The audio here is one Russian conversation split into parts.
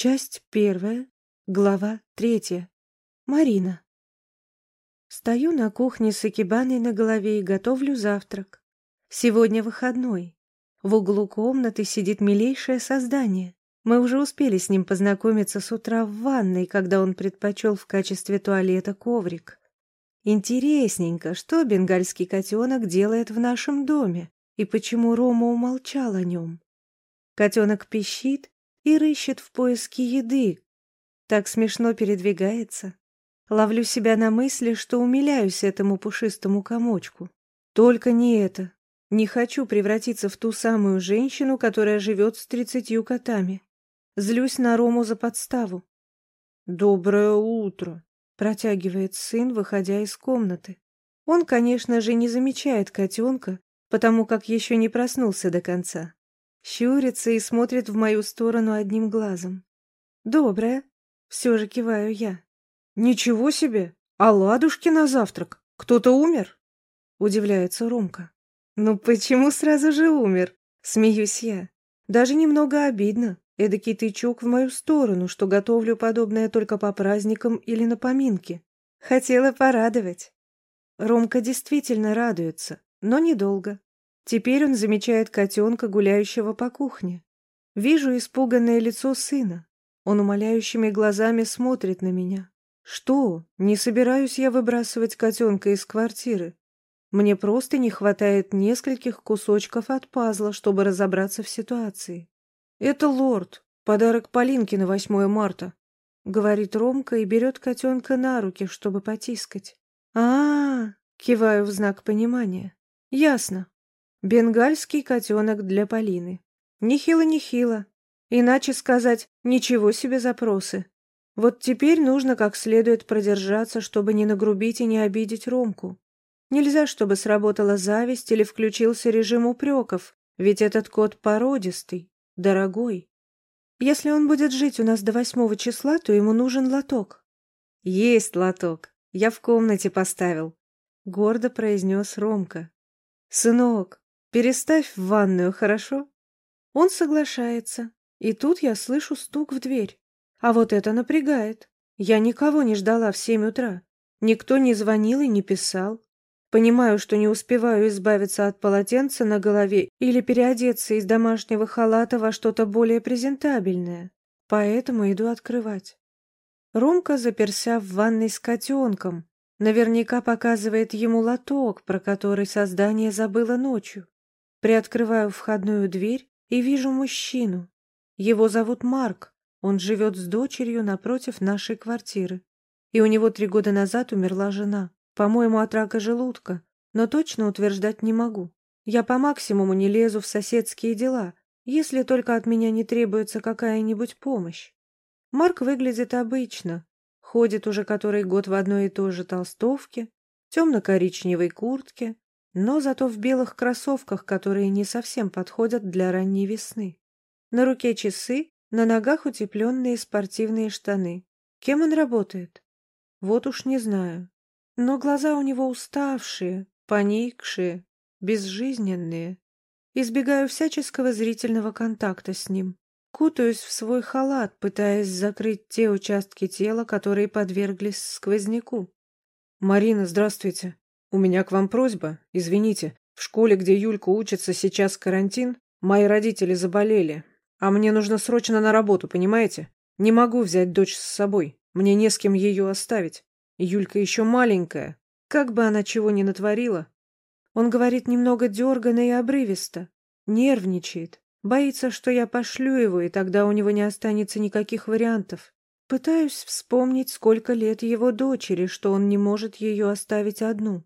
Часть первая, глава третья. Марина. Стою на кухне с экибаной на голове и готовлю завтрак. Сегодня выходной. В углу комнаты сидит милейшее создание. Мы уже успели с ним познакомиться с утра в ванной, когда он предпочел в качестве туалета коврик. Интересненько, что бенгальский котенок делает в нашем доме и почему Рома умолчал о нем. Котенок пищит и рыщет в поиске еды. Так смешно передвигается. Ловлю себя на мысли, что умиляюсь этому пушистому комочку. Только не это. Не хочу превратиться в ту самую женщину, которая живет с тридцатью котами. Злюсь на Рому за подставу. «Доброе утро», — протягивает сын, выходя из комнаты. Он, конечно же, не замечает котенка, потому как еще не проснулся до конца. Щурится и смотрит в мою сторону одним глазом. «Доброе», — все же киваю я. «Ничего себе! А ладушки на завтрак? Кто-то умер?» — удивляется Ромка. «Ну почему сразу же умер?» — смеюсь я. Даже немного обидно. Эдакий тычок в мою сторону, что готовлю подобное только по праздникам или на поминки. Хотела порадовать. Ромка действительно радуется, но недолго. Теперь он замечает котенка, гуляющего по кухне. Вижу испуганное лицо сына. Он умоляющими глазами смотрит на меня. Что? Не собираюсь я выбрасывать котенка из квартиры. Мне просто не хватает нескольких кусочков от пазла, чтобы разобраться в ситуации. «Это лорд. Подарок Полинке на 8 марта», — говорит Ромка и берет котенка на руки, чтобы потискать. а, -а, -а киваю в знак понимания. «Ясно. Бенгальский котенок для Полины. Нехило-нехило. Иначе сказать, ничего себе запросы. Вот теперь нужно как следует продержаться, чтобы не нагрубить и не обидеть Ромку. Нельзя, чтобы сработала зависть или включился режим упреков, ведь этот кот породистый, дорогой. Если он будет жить у нас до восьмого числа, то ему нужен лоток. Есть лоток. Я в комнате поставил. Гордо произнес Ромка. Сынок, переставь в ванную, хорошо? Он соглашается. И тут я слышу стук в дверь. А вот это напрягает. Я никого не ждала в семь утра. Никто не звонил и не писал. Понимаю, что не успеваю избавиться от полотенца на голове или переодеться из домашнего халата во что-то более презентабельное. Поэтому иду открывать. Ромка заперся в ванной с котенком. Наверняка показывает ему лоток, про который создание забыло ночью. Приоткрываю входную дверь и вижу мужчину. Его зовут Марк. Он живет с дочерью напротив нашей квартиры. И у него три года назад умерла жена. По-моему, от рака желудка, но точно утверждать не могу. Я по максимуму не лезу в соседские дела, если только от меня не требуется какая-нибудь помощь. Марк выглядит обычно, ходит уже который год в одной и той же толстовке, темно-коричневой куртке, но зато в белых кроссовках, которые не совсем подходят для ранней весны. На руке часы, на ногах утепленные спортивные штаны. Кем он работает? Вот уж не знаю. Но глаза у него уставшие, поникшие, безжизненные. Избегаю всяческого зрительного контакта с ним. Кутаюсь в свой халат, пытаясь закрыть те участки тела, которые подверглись сквозняку. «Марина, здравствуйте. У меня к вам просьба. Извините, в школе, где Юлька учится, сейчас карантин. Мои родители заболели. А мне нужно срочно на работу, понимаете? Не могу взять дочь с собой. Мне не с кем ее оставить. Юлька еще маленькая. Как бы она чего ни натворила. Он говорит немного дерганно и обрывисто. Нервничает. Боится, что я пошлю его, и тогда у него не останется никаких вариантов. Пытаюсь вспомнить, сколько лет его дочери, что он не может ее оставить одну.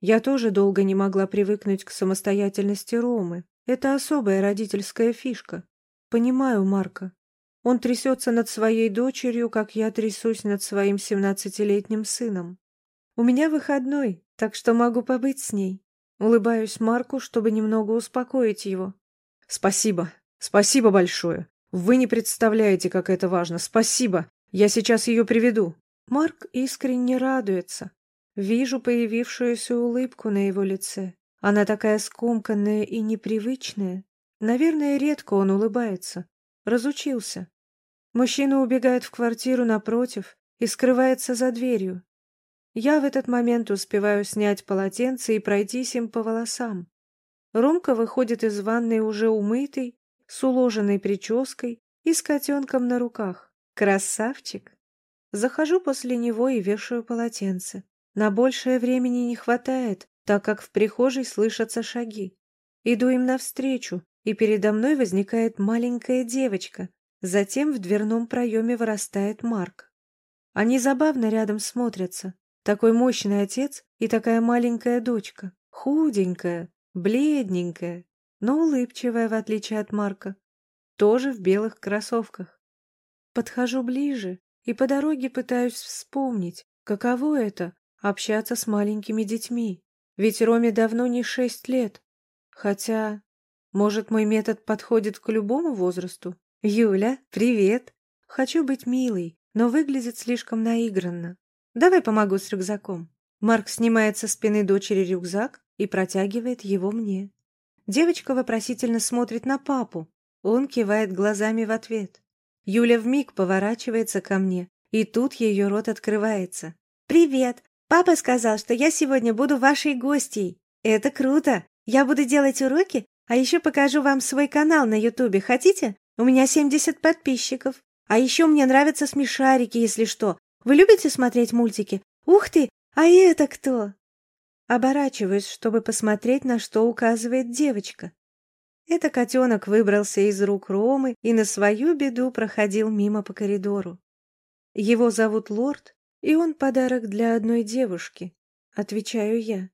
Я тоже долго не могла привыкнуть к самостоятельности Ромы. Это особая родительская фишка. Понимаю Марка. Он трясется над своей дочерью, как я трясусь над своим семнадцатилетним сыном. У меня выходной, так что могу побыть с ней. Улыбаюсь Марку, чтобы немного успокоить его. Спасибо, спасибо большое. Вы не представляете, как это важно. Спасибо. Я сейчас ее приведу. Марк искренне радуется. Вижу появившуюся улыбку на его лице. Она такая скомканная и непривычная. Наверное, редко он улыбается. Разучился. Мужчина убегает в квартиру напротив и скрывается за дверью. Я в этот момент успеваю снять полотенце и пройтись им по волосам. Ромка выходит из ванной уже умытый, с уложенной прической и с котенком на руках. Красавчик! Захожу после него и вешаю полотенце. На большее времени не хватает, так как в прихожей слышатся шаги. Иду им навстречу, и передо мной возникает маленькая девочка. Затем в дверном проеме вырастает Марк. Они забавно рядом смотрятся. Такой мощный отец и такая маленькая дочка. Худенькая, бледненькая, но улыбчивая, в отличие от Марка. Тоже в белых кроссовках. Подхожу ближе и по дороге пытаюсь вспомнить, каково это — общаться с маленькими детьми. Ведь Роме давно не шесть лет. Хотя, может, мой метод подходит к любому возрасту? Юля, привет! Хочу быть милой, но выглядит слишком наигранно. Давай помогу с рюкзаком. Марк снимает со спины дочери рюкзак и протягивает его мне. Девочка вопросительно смотрит на папу. Он кивает глазами в ответ. Юля вмиг поворачивается ко мне, и тут ее рот открывается. «Привет! Папа сказал, что я сегодня буду вашей гостьей. Это круто! Я буду делать уроки, а еще покажу вам свой канал на Ютубе. Хотите? У меня 70 подписчиков. А еще мне нравятся смешарики, если что. Вы любите смотреть мультики? Ух ты! А это кто?» Оборачиваюсь, чтобы посмотреть, на что указывает девочка. Это котенок выбрался из рук Ромы и на свою беду проходил мимо по коридору. Его зовут Лорд, и он подарок для одной девушки, отвечаю я.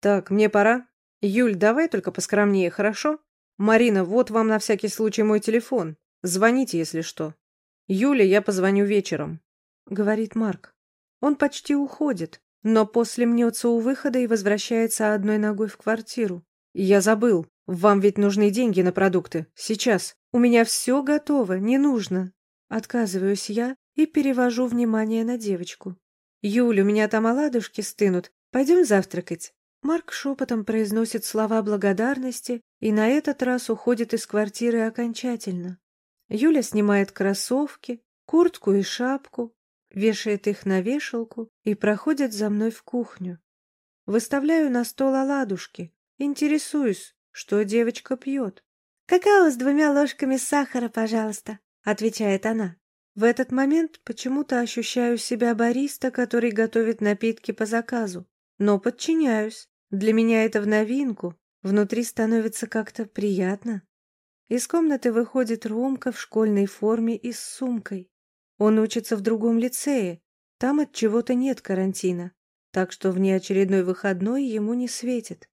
Так, мне пора. Юль, давай только поскромнее, хорошо? Марина, вот вам на всякий случай мой телефон. Звоните, если что. Юля, я позвоню вечером, говорит Марк. Он почти уходит, но после мнется у выхода и возвращается одной ногой в квартиру. «Я забыл. Вам ведь нужны деньги на продукты. Сейчас. У меня все готово, не нужно». Отказываюсь я и перевожу внимание на девочку. «Юль, у меня там оладушки стынут. Пойдем завтракать». Марк шепотом произносит слова благодарности и на этот раз уходит из квартиры окончательно. Юля снимает кроссовки, куртку и шапку, вешает их на вешалку и проходит за мной в кухню. Выставляю на стол оладушки, интересуюсь, что девочка пьет. «Какао с двумя ложками сахара, пожалуйста», — отвечает она. В этот момент почему-то ощущаю себя бариста, который готовит напитки по заказу. Но подчиняюсь. Для меня это в новинку. Внутри становится как-то приятно. Из комнаты выходит Ромка в школьной форме и с сумкой. Он учится в другом лицее, там от чего-то нет карантина, так что внеочередной выходной ему не светит.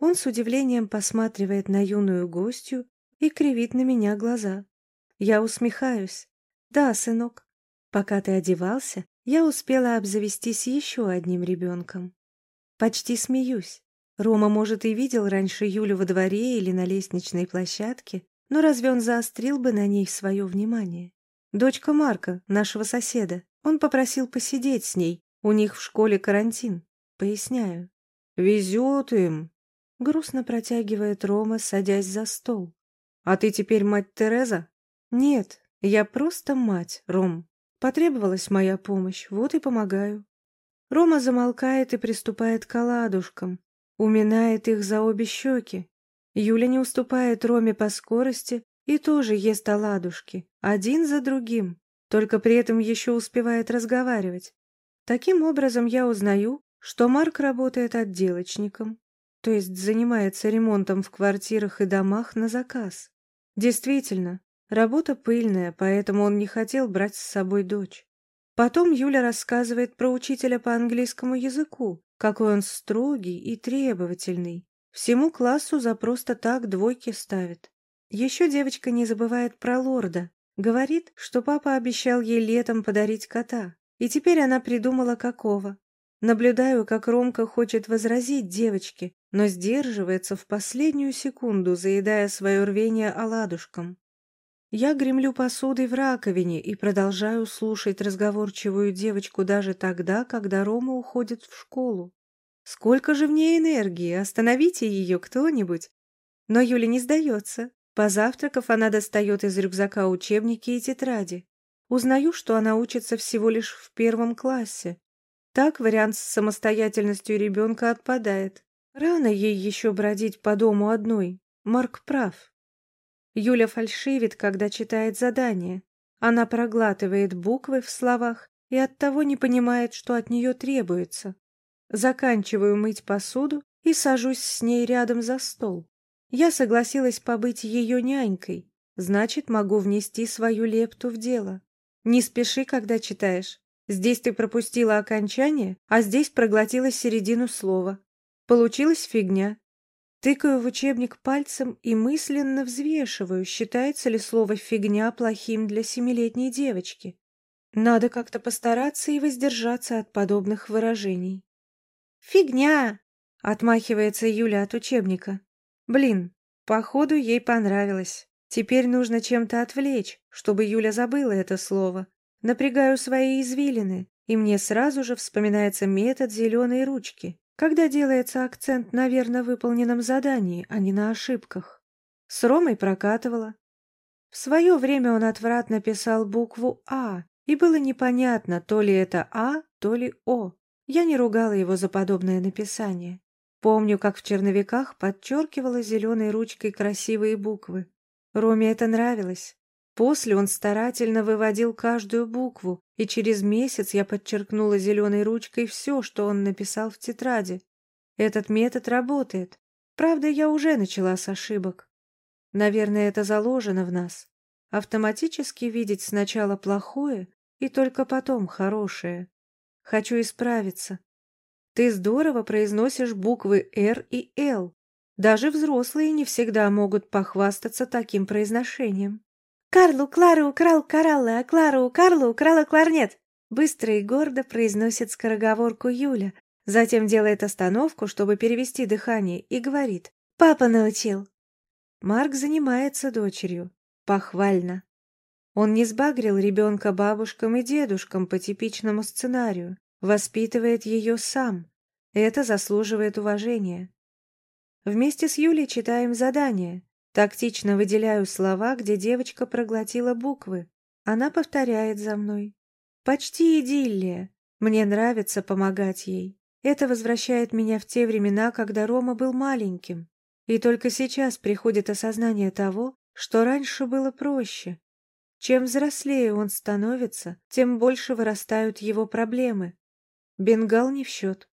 Он с удивлением посматривает на юную гостью и кривит на меня глаза. Я усмехаюсь. Да, сынок, пока ты одевался, я успела обзавестись еще одним ребенком. Почти смеюсь. Рома, может, и видел раньше Юлю во дворе или на лестничной площадке, но разве он заострил бы на ней свое внимание? Дочка Марка, нашего соседа. Он попросил посидеть с ней. У них в школе карантин. Поясняю. Везет им. Грустно протягивает Рома, садясь за стол. А ты теперь мать Тереза? Нет, я просто мать, Ром. Потребовалась моя помощь, вот и помогаю. Рома замолкает и приступает к оладушкам. Уминает их за обе щеки. Юля не уступает Роме по скорости и тоже ест оладушки, один за другим, только при этом еще успевает разговаривать. Таким образом я узнаю, что Марк работает отделочником, то есть занимается ремонтом в квартирах и домах на заказ. Действительно, работа пыльная, поэтому он не хотел брать с собой дочь. Потом Юля рассказывает про учителя по английскому языку, какой он строгий и требовательный. Всему классу за просто так двойки ставит. Еще девочка не забывает про лорда. Говорит, что папа обещал ей летом подарить кота. И теперь она придумала какого. Наблюдаю, как Ромка хочет возразить девочке, но сдерживается в последнюю секунду, заедая свое рвение оладушком. Я гремлю посудой в раковине и продолжаю слушать разговорчивую девочку даже тогда, когда Рома уходит в школу. Сколько же в ней энергии, остановите ее кто-нибудь. Но Юля не сдается. Позавтракав, она достает из рюкзака учебники и тетради. Узнаю, что она учится всего лишь в первом классе. Так вариант с самостоятельностью ребенка отпадает. Рано ей еще бродить по дому одной. Марк прав. Юля фальшивит, когда читает задание. Она проглатывает буквы в словах и оттого не понимает, что от нее требуется. Заканчиваю мыть посуду и сажусь с ней рядом за стол. Я согласилась побыть ее нянькой, значит, могу внести свою лепту в дело. Не спеши, когда читаешь. Здесь ты пропустила окончание, а здесь проглотила середину слова. Получилась фигня. Тыкаю в учебник пальцем и мысленно взвешиваю, считается ли слово «фигня» плохим для семилетней девочки. Надо как-то постараться и воздержаться от подобных выражений. «Фигня!» — отмахивается Юля от учебника. «Блин, походу ей понравилось. Теперь нужно чем-то отвлечь, чтобы Юля забыла это слово. Напрягаю свои извилины, и мне сразу же вспоминается метод зеленой ручки, когда делается акцент на верно выполненном задании, а не на ошибках. С Ромой прокатывала. В свое время он отвратно писал букву «А», и было непонятно, то ли это «А», то ли «О». Я не ругала его за подобное написание. Помню, как в черновиках подчеркивала зеленой ручкой красивые буквы. Роме это нравилось. После он старательно выводил каждую букву, и через месяц я подчеркнула зеленой ручкой все, что он написал в тетради. Этот метод работает. Правда, я уже начала с ошибок. Наверное, это заложено в нас. Автоматически видеть сначала плохое и только потом хорошее. Хочу исправиться. Ты здорово произносишь буквы «Р» и «Л». Даже взрослые не всегда могут похвастаться таким произношением. «Карлу Клару украл кораллы, а Клару Карлу украла кларнет!» Быстро и гордо произносит скороговорку Юля, затем делает остановку, чтобы перевести дыхание, и говорит «Папа научил». Марк занимается дочерью. Похвально. Он не сбагрил ребенка бабушкам и дедушкам по типичному сценарию, воспитывает ее сам. Это заслуживает уважения. Вместе с Юлей читаем задание. Тактично выделяю слова, где девочка проглотила буквы. Она повторяет за мной. Почти идиллия. Мне нравится помогать ей. Это возвращает меня в те времена, когда Рома был маленьким. И только сейчас приходит осознание того, что раньше было проще. Чем взрослее он становится, тем больше вырастают его проблемы. Бенгал не в счет.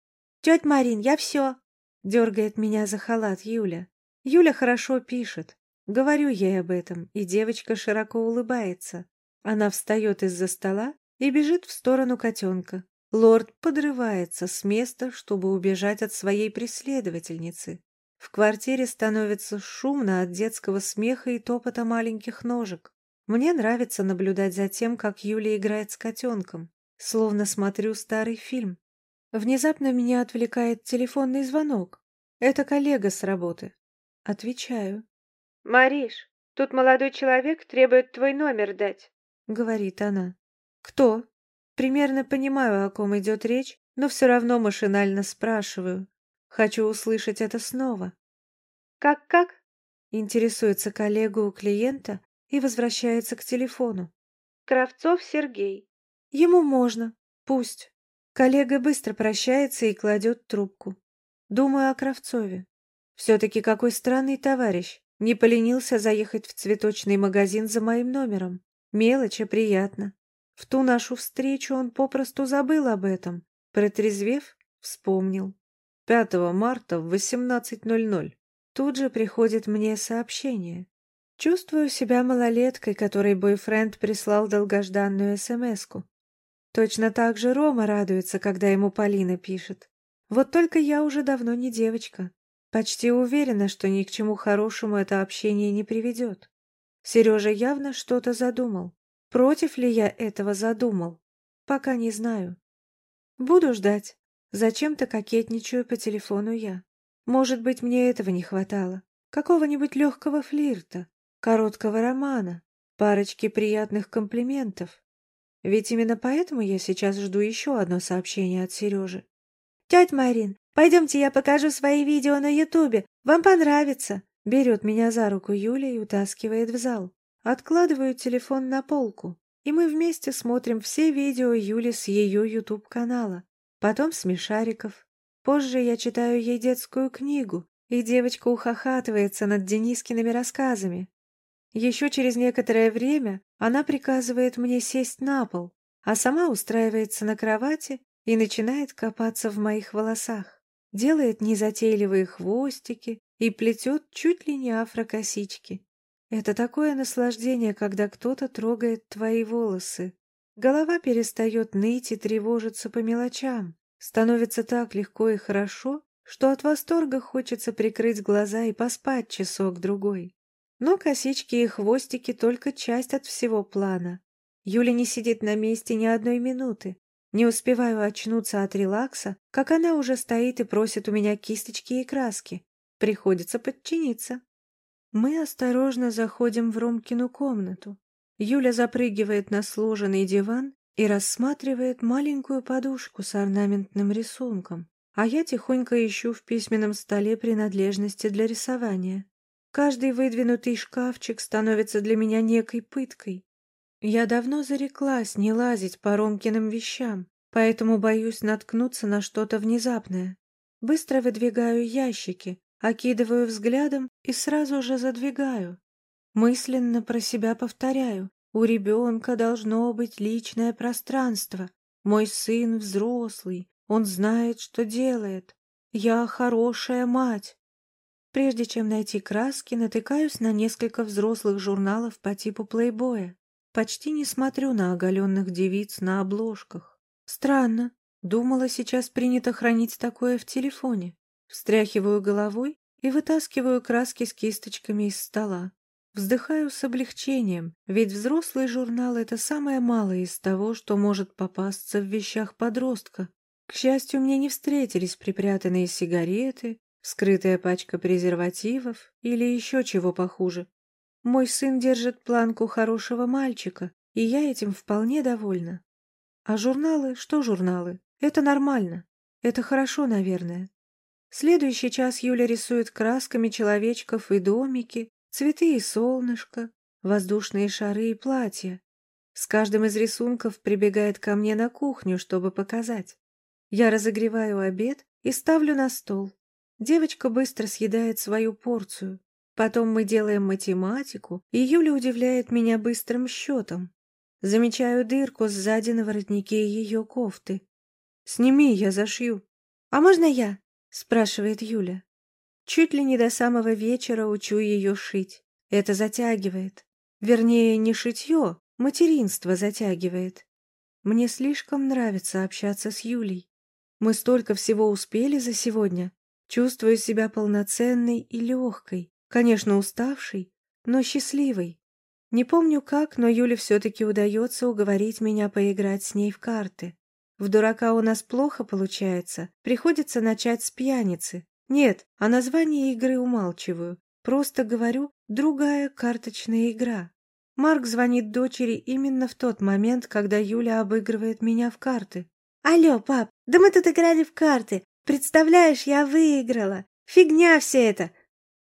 «Тетя Марин, я все!» — дергает меня за халат Юля. Юля хорошо пишет. Говорю ей об этом, и девочка широко улыбается. Она встает из-за стола и бежит в сторону котенка. Лорд подрывается с места, чтобы убежать от своей преследовательницы. В квартире становится шумно от детского смеха и топота маленьких ножек. Мне нравится наблюдать за тем, как Юля играет с котенком, словно смотрю старый фильм. Внезапно меня отвлекает телефонный звонок. Это коллега с работы. Отвечаю. «Мариш, тут молодой человек требует твой номер дать», — говорит она. «Кто?» Примерно понимаю, о ком идет речь, но все равно машинально спрашиваю. Хочу услышать это снова. «Как-как?» — интересуется коллега у клиента, и возвращается к телефону. Кравцов Сергей. Ему можно. Пусть. Коллега быстро прощается и кладет трубку. Думаю о Кравцове. Все-таки какой странный товарищ. Не поленился заехать в цветочный магазин за моим номером. Мелочь, а приятно. В ту нашу встречу он попросту забыл об этом. Протрезвев, вспомнил. 5 марта в 18.00. Тут же приходит мне сообщение. Чувствую себя малолеткой, которой бойфренд прислал долгожданную смс-ку. Точно так же Рома радуется, когда ему Полина пишет. Вот только я уже давно не девочка. Почти уверена, что ни к чему хорошему это общение не приведет. Сережа явно что-то задумал. Против ли я этого задумал? Пока не знаю. Буду ждать. Зачем-то кокетничаю по телефону я. Может быть, мне этого не хватало. Какого-нибудь легкого флирта короткого романа, парочки приятных комплиментов. Ведь именно поэтому я сейчас жду еще одно сообщение от Сережи. «Тетя Марин, пойдемте я покажу свои видео на Ютубе, вам понравится!» Берет меня за руку Юля и утаскивает в зал. Откладываю телефон на полку, и мы вместе смотрим все видео Юли с ее YouTube-канала. Потом смешариков. Позже я читаю ей детскую книгу, и девочка ухахатывается над Денискиными рассказами. Еще через некоторое время она приказывает мне сесть на пол, а сама устраивается на кровати и начинает копаться в моих волосах. Делает незатейливые хвостики и плетет чуть ли не афрокосички. Это такое наслаждение, когда кто-то трогает твои волосы. Голова перестает ныть и тревожиться по мелочам. Становится так легко и хорошо, что от восторга хочется прикрыть глаза и поспать часок-другой. Но косички и хвостики только часть от всего плана. Юля не сидит на месте ни одной минуты. Не успеваю очнуться от релакса, как она уже стоит и просит у меня кисточки и краски. Приходится подчиниться. Мы осторожно заходим в Ромкину комнату. Юля запрыгивает на сложенный диван и рассматривает маленькую подушку с орнаментным рисунком, а я тихонько ищу в письменном столе принадлежности для рисования. Каждый выдвинутый шкафчик становится для меня некой пыткой. Я давно зареклась не лазить по Ромкиным вещам, поэтому боюсь наткнуться на что-то внезапное. Быстро выдвигаю ящики, окидываю взглядом и сразу же задвигаю. Мысленно про себя повторяю. У ребенка должно быть личное пространство. Мой сын взрослый, он знает, что делает. Я хорошая мать. Прежде чем найти краски, натыкаюсь на несколько взрослых журналов по типу плейбоя. Почти не смотрю на оголенных девиц на обложках. Странно. Думала, сейчас принято хранить такое в телефоне. Встряхиваю головой и вытаскиваю краски с кисточками из стола. Вздыхаю с облегчением, ведь взрослый журнал — это самое малое из того, что может попасться в вещах подростка. К счастью, мне не встретились припрятанные сигареты, скрытая пачка презервативов или еще чего похуже. Мой сын держит планку хорошего мальчика, и я этим вполне довольна. А журналы, что журналы? Это нормально. Это хорошо, наверное. Следующий час Юля рисует красками человечков и домики, цветы и солнышко, воздушные шары и платья. С каждым из рисунков прибегает ко мне на кухню, чтобы показать. Я разогреваю обед и ставлю на стол. Девочка быстро съедает свою порцию. Потом мы делаем математику, и Юля удивляет меня быстрым счетом. Замечаю дырку сзади на воротнике ее кофты. «Сними, я зашью». «А можно я?» — спрашивает Юля. Чуть ли не до самого вечера учу ее шить. Это затягивает. Вернее, не шитье, материнство затягивает. Мне слишком нравится общаться с Юлей. Мы столько всего успели за сегодня, Чувствую себя полноценной и легкой, конечно, уставшей, но счастливой. Не помню как, но Юле все-таки удается уговорить меня поиграть с ней в карты. В дурака у нас плохо получается, приходится начать с пьяницы. Нет, о названии игры умалчиваю, просто говорю «другая карточная игра». Марк звонит дочери именно в тот момент, когда Юля обыгрывает меня в карты. «Алло, пап, да мы тут играли в карты, Представляешь, я выиграла! Фигня все это!»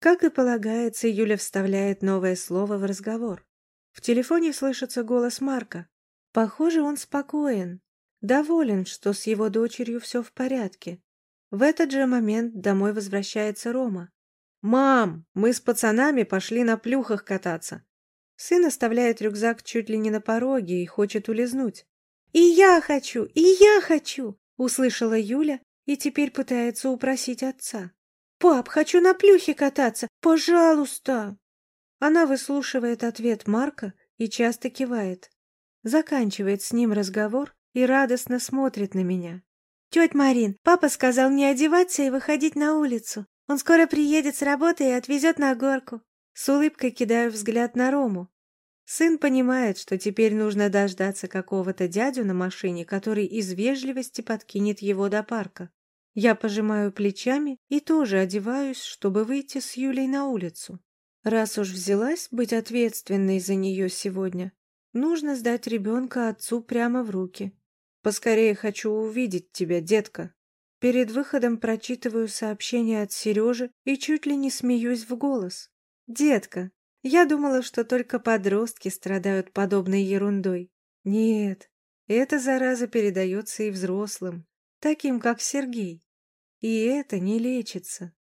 Как и полагается, Юля вставляет новое слово в разговор. В телефоне слышится голос Марка. Похоже, он спокоен, доволен, что с его дочерью все в порядке. В этот же момент домой возвращается Рома. «Мам, мы с пацанами пошли на плюхах кататься». Сын оставляет рюкзак чуть ли не на пороге и хочет улизнуть. «И я хочу! И я хочу!» — услышала Юля и теперь пытается упросить отца. «Пап, хочу на плюхе кататься! Пожалуйста!» Она выслушивает ответ Марка и часто кивает. Заканчивает с ним разговор и радостно смотрит на меня. «Тетя Марин, папа сказал мне одеваться и выходить на улицу. Он скоро приедет с работы и отвезет на горку». С улыбкой кидаю взгляд на Рому. Сын понимает, что теперь нужно дождаться какого-то дядю на машине, который из вежливости подкинет его до парка. Я пожимаю плечами и тоже одеваюсь, чтобы выйти с Юлей на улицу. Раз уж взялась быть ответственной за нее сегодня, нужно сдать ребенка отцу прямо в руки. Поскорее хочу увидеть тебя, детка. Перед выходом прочитываю сообщение от Сережи и чуть ли не смеюсь в голос. «Детка, я думала, что только подростки страдают подобной ерундой. Нет, эта зараза передается и взрослым, таким как Сергей. И это не лечится.